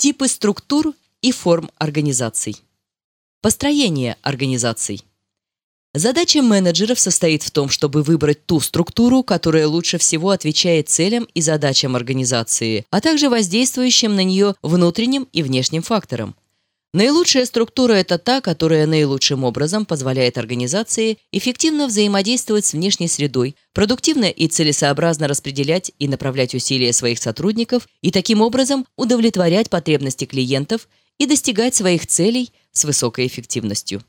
Типы структур и форм организаций. Построение организаций. Задача менеджеров состоит в том, чтобы выбрать ту структуру, которая лучше всего отвечает целям и задачам организации, а также воздействующим на нее внутренним и внешним факторам. Наилучшая структура – это та, которая наилучшим образом позволяет организации эффективно взаимодействовать с внешней средой, продуктивно и целесообразно распределять и направлять усилия своих сотрудников и таким образом удовлетворять потребности клиентов и достигать своих целей с высокой эффективностью.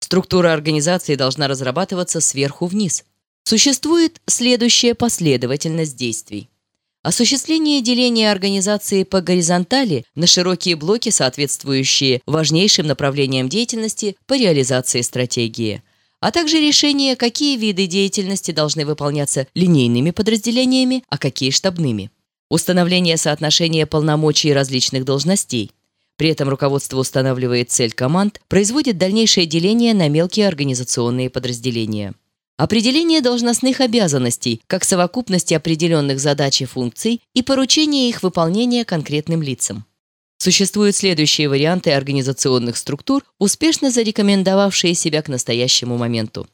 Структура организации должна разрабатываться сверху вниз. Существует следующая последовательность действий. Осуществление деления организации по горизонтали на широкие блоки, соответствующие важнейшим направлениям деятельности по реализации стратегии, а также решение, какие виды деятельности должны выполняться линейными подразделениями, а какие штабными. Установление соотношения полномочий различных должностей. При этом руководство устанавливает цель команд, производит дальнейшее деление на мелкие организационные подразделения. Определение должностных обязанностей как совокупности определенных задач и функций и поручение их выполнения конкретным лицам. Существуют следующие варианты организационных структур, успешно зарекомендовавшие себя к настоящему моменту.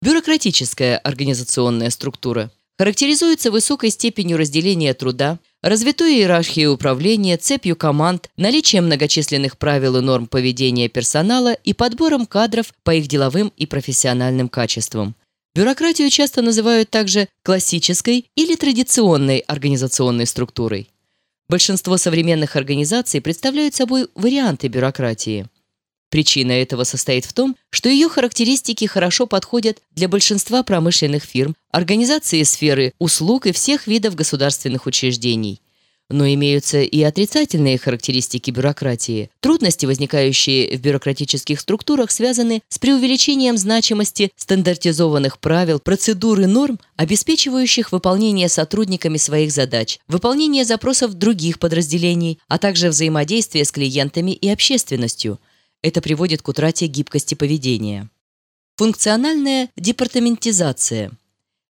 Бюрократическая организационная структура характеризуется высокой степенью разделения труда, развитой иерархией управления, цепью команд, наличием многочисленных правил и норм поведения персонала и подбором кадров по их деловым и профессиональным качествам. Бюрократию часто называют также классической или традиционной организационной структурой. Большинство современных организаций представляют собой варианты бюрократии. Причина этого состоит в том, что ее характеристики хорошо подходят для большинства промышленных фирм, организации сферы услуг и всех видов государственных учреждений – но имеются и отрицательные характеристики бюрократии. Трудности, возникающие в бюрократических структурах, связаны с преувеличением значимости стандартизованных правил, процедур и норм, обеспечивающих выполнение сотрудниками своих задач, выполнение запросов других подразделений, а также взаимодействие с клиентами и общественностью. Это приводит к утрате гибкости поведения. Функциональная департаментизация –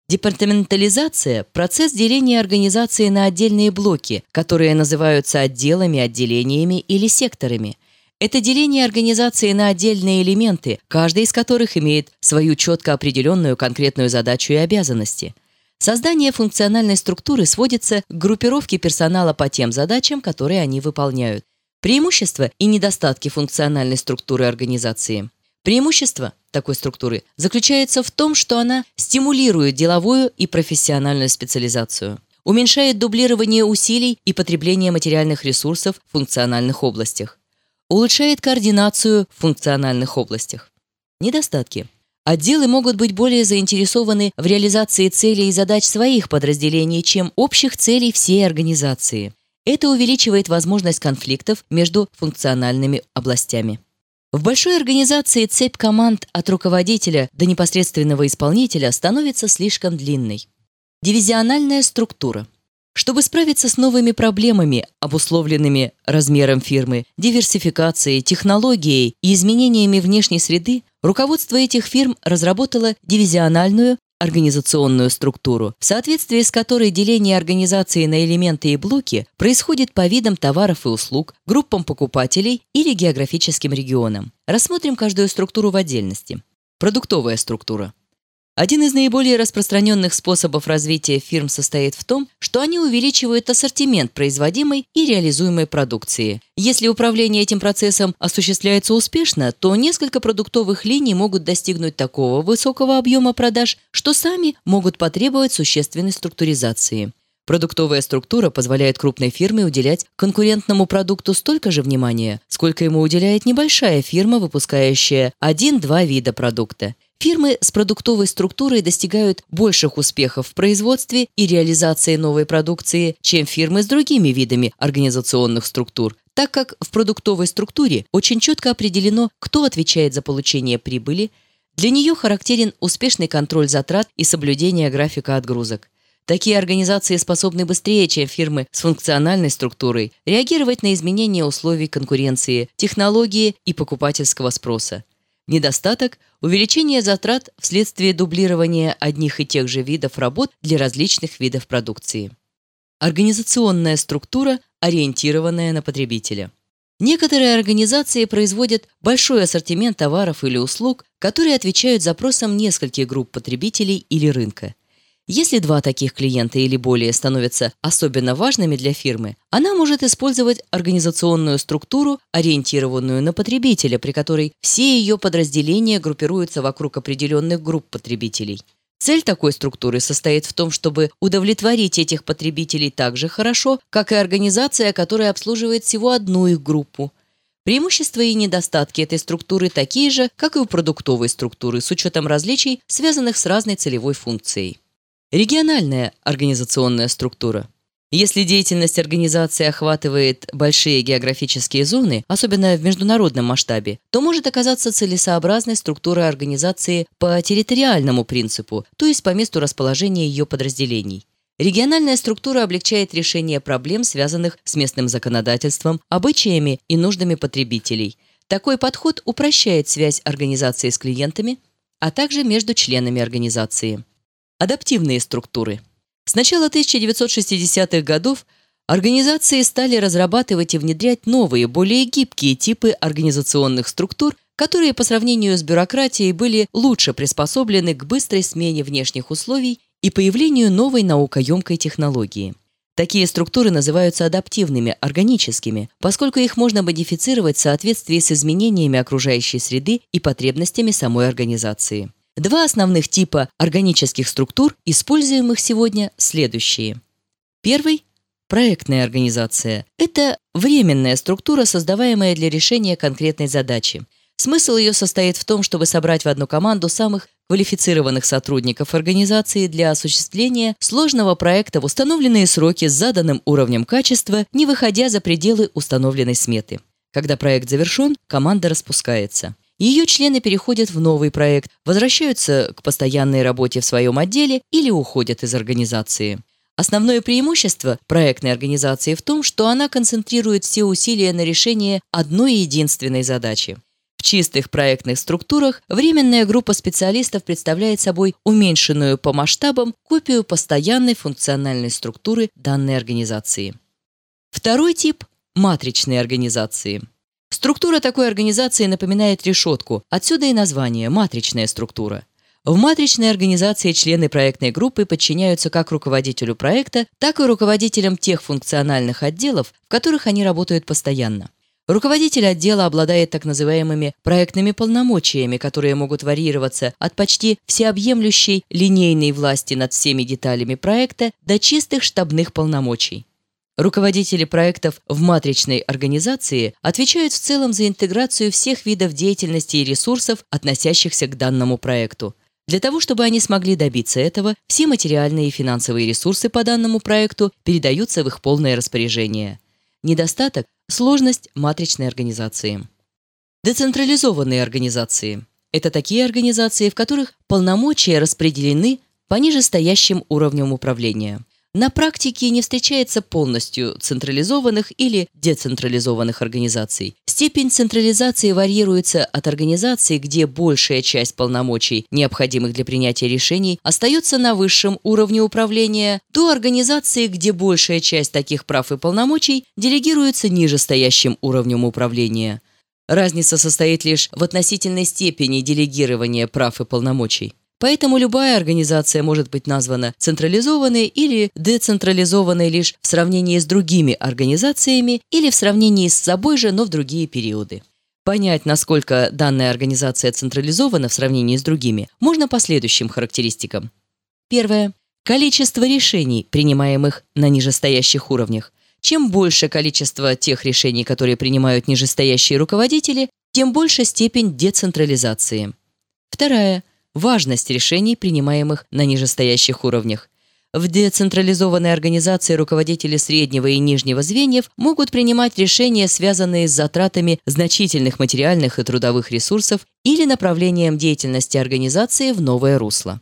Департаментализация – процесс деления организации на отдельные блоки, которые называются отделами, отделениями или секторами. Это деление организации на отдельные элементы, каждый из которых имеет свою четко определенную конкретную задачу и обязанности. Создание функциональной структуры сводится к группировке персонала по тем задачам, которые они выполняют. Преимущества и недостатки функциональной структуры организации. Преимущество такой структуры заключается в том, что она стимулирует деловую и профессиональную специализацию, уменьшает дублирование усилий и потребление материальных ресурсов в функциональных областях, улучшает координацию в функциональных областях. Недостатки. Отделы могут быть более заинтересованы в реализации целей и задач своих подразделений, чем общих целей всей организации. Это увеличивает возможность конфликтов между функциональными областями. В большой организации цепь команд от руководителя до непосредственного исполнителя становится слишком длинной. Дивизиональная структура. Чтобы справиться с новыми проблемами, обусловленными размером фирмы, диверсификацией, технологией и изменениями внешней среды, руководство этих фирм разработало дивизиональную организационную структуру, в соответствии с которой деление организации на элементы и блоки происходит по видам товаров и услуг, группам покупателей или географическим регионам. Рассмотрим каждую структуру в отдельности. Продуктовая структура. Один из наиболее распространенных способов развития фирм состоит в том, что они увеличивают ассортимент производимой и реализуемой продукции. Если управление этим процессом осуществляется успешно, то несколько продуктовых линий могут достигнуть такого высокого объема продаж, что сами могут потребовать существенной структуризации. Продуктовая структура позволяет крупной фирме уделять конкурентному продукту столько же внимания, сколько ему уделяет небольшая фирма, выпускающая один-два вида продукта. Фирмы с продуктовой структурой достигают больших успехов в производстве и реализации новой продукции, чем фирмы с другими видами организационных структур, так как в продуктовой структуре очень четко определено, кто отвечает за получение прибыли, для нее характерен успешный контроль затрат и соблюдение графика отгрузок. Такие организации способны быстрее, чем фирмы с функциональной структурой, реагировать на изменения условий конкуренции, технологии и покупательского спроса. Недостаток – увеличение затрат вследствие дублирования одних и тех же видов работ для различных видов продукции. Организационная структура, ориентированная на потребителя. Некоторые организации производят большой ассортимент товаров или услуг, которые отвечают запросам нескольких групп потребителей или рынка. Если два таких клиента или более становятся особенно важными для фирмы, она может использовать организационную структуру, ориентированную на потребителя, при которой все ее подразделения группируются вокруг определенных групп потребителей. Цель такой структуры состоит в том, чтобы удовлетворить этих потребителей так же хорошо, как и организация, которая обслуживает всего одну их группу. Преимущества и недостатки этой структуры такие же, как и у продуктовой структуры, с учетом различий, связанных с разной целевой функцией. Региональная организационная структура – если деятельность организации охватывает большие географические зоны, особенно в международном масштабе, то может оказаться целесообразной структура организации по территориальному принципу, то есть по месту расположения ее подразделений. Региональная структура облегчает решение проблем, связанных с местным законодательством, обычаями и нуждами потребителей. Такой подход упрощает связь организации с клиентами, а также между членами организации. Адаптивные структуры – с начала 1960-х годов организации стали разрабатывать и внедрять новые, более гибкие типы организационных структур, которые по сравнению с бюрократией были лучше приспособлены к быстрой смене внешних условий и появлению новой наукоемкой технологии. Такие структуры называются адаптивными, органическими, поскольку их можно модифицировать в соответствии с изменениями окружающей среды и потребностями самой организации. Два основных типа органических структур, используемых сегодня, следующие. Первый – проектная организация. Это временная структура, создаваемая для решения конкретной задачи. Смысл ее состоит в том, чтобы собрать в одну команду самых квалифицированных сотрудников организации для осуществления сложного проекта в установленные сроки с заданным уровнем качества, не выходя за пределы установленной сметы. Когда проект завершен, команда распускается. Ее члены переходят в новый проект, возвращаются к постоянной работе в своем отделе или уходят из организации. Основное преимущество проектной организации в том, что она концентрирует все усилия на решение одной единственной задачи. В чистых проектных структурах временная группа специалистов представляет собой уменьшенную по масштабам копию постоянной функциональной структуры данной организации. Второй тип – матричные организации – Структура такой организации напоминает решетку, отсюда и название – матричная структура. В матричной организации члены проектной группы подчиняются как руководителю проекта, так и руководителям тех функциональных отделов, в которых они работают постоянно. Руководитель отдела обладает так называемыми проектными полномочиями, которые могут варьироваться от почти всеобъемлющей линейной власти над всеми деталями проекта до чистых штабных полномочий. Руководители проектов в матричной организации отвечают в целом за интеграцию всех видов деятельности и ресурсов, относящихся к данному проекту. Для того, чтобы они смогли добиться этого, все материальные и финансовые ресурсы по данному проекту передаются в их полное распоряжение. Недостаток – сложность матричной организации. Децентрализованные организации – это такие организации, в которых полномочия распределены по нижестоящим уровням управления – на практике не встречается полностью централизованных или децентрализованных организаций. Степень централизации варьируется от организаций, где большая часть полномочий, необходимых для принятия решений, остается на высшем уровне управления, до организации, где большая часть таких прав и полномочий делегируется ниже стоящим уровнем управления. Разница состоит лишь в относительной степени делегирования прав и полномочий. Поэтому любая организация может быть названа централизованной или децентрализованной лишь в сравнении с другими организациями или в сравнении с собой же, но в другие периоды. Понять, насколько данная организация централизована в сравнении с другими, можно по следующим характеристикам. Первое. Количество решений, принимаемых на нижестоящих уровнях. Чем больше количество тех решений, которые принимают нижестоящие руководители, тем больше степень децентрализации. Вторая – важность решений, принимаемых на нижестоящих уровнях. В децентрализованной организации руководители среднего и нижнего звеньев могут принимать решения, связанные с затратами значительных материальных и трудовых ресурсов или направлением деятельности организации в новое русло.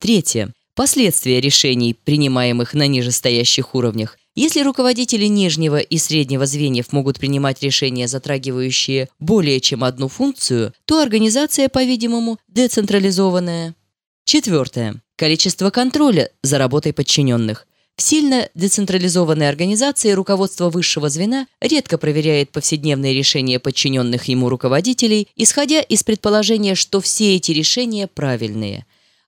Третье. Последствия решений, принимаемых на нижестоящих уровнях. Если руководители нижнего и среднего звеньев могут принимать решения, затрагивающие более чем одну функцию, то организация, по-видимому, децентрализованная. Четвертое. Количество контроля за работой подчиненных. В сильно децентрализованной организации руководство высшего звена редко проверяет повседневные решения подчиненных ему руководителей, исходя из предположения, что все эти решения правильные.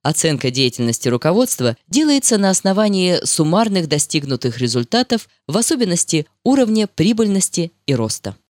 Оценка деятельности руководства делается на основании суммарных достигнутых результатов, в особенности уровня прибыльности и роста.